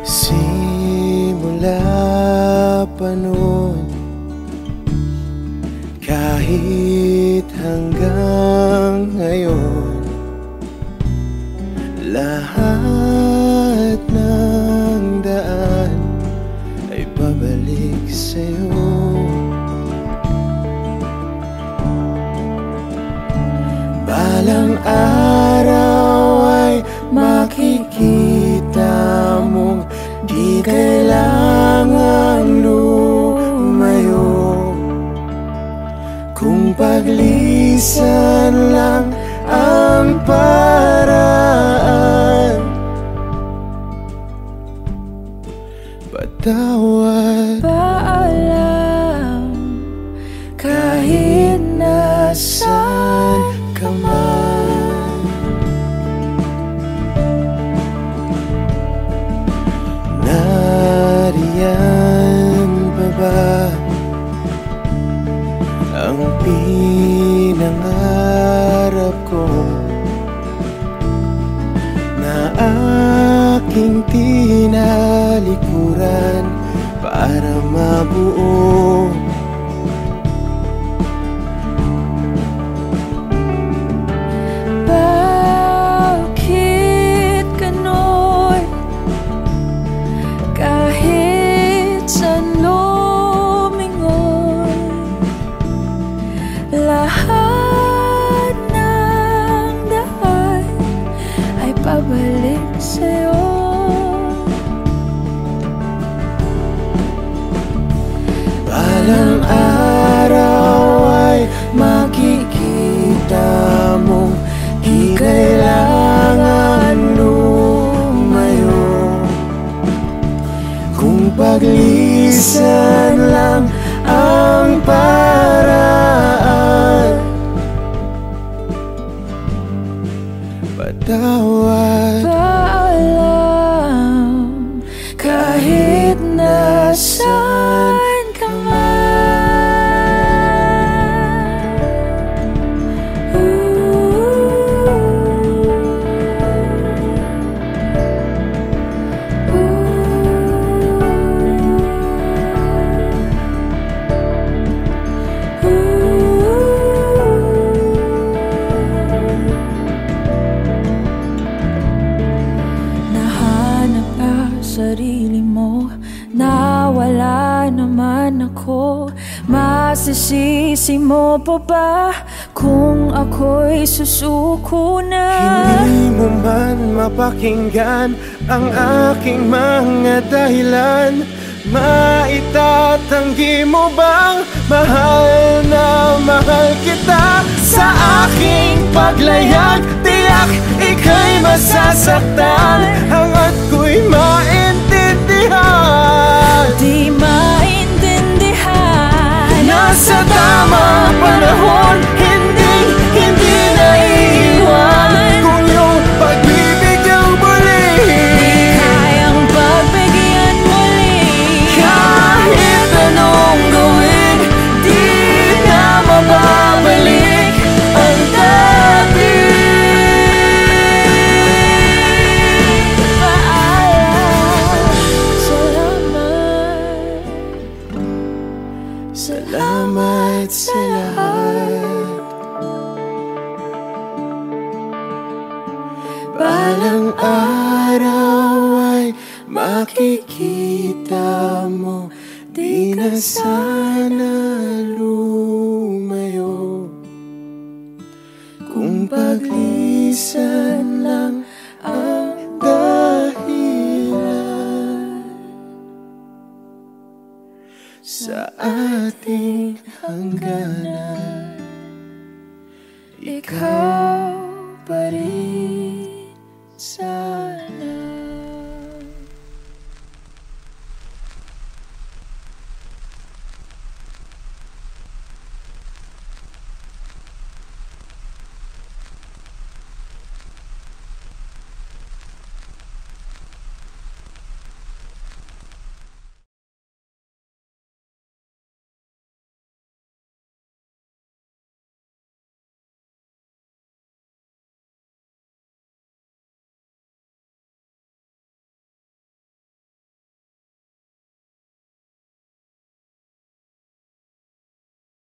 Simula pa noon Kahit hanggang ngayon Kung paglisan lang ang paraan Balang Masisisi mo pa ba Kung ako'y susuko na? Hindi mo man mapakinggan ang aking mga dahilan. Maitatanggi mo bang mahal na mahal kita? Sa aking paglayag, tiyak ika'y masasaktan. Hangat Salamat sa lahat. Balang araw ay makikita mo Di na sana lumayo. Kung paglisan Ikaw pa rin sana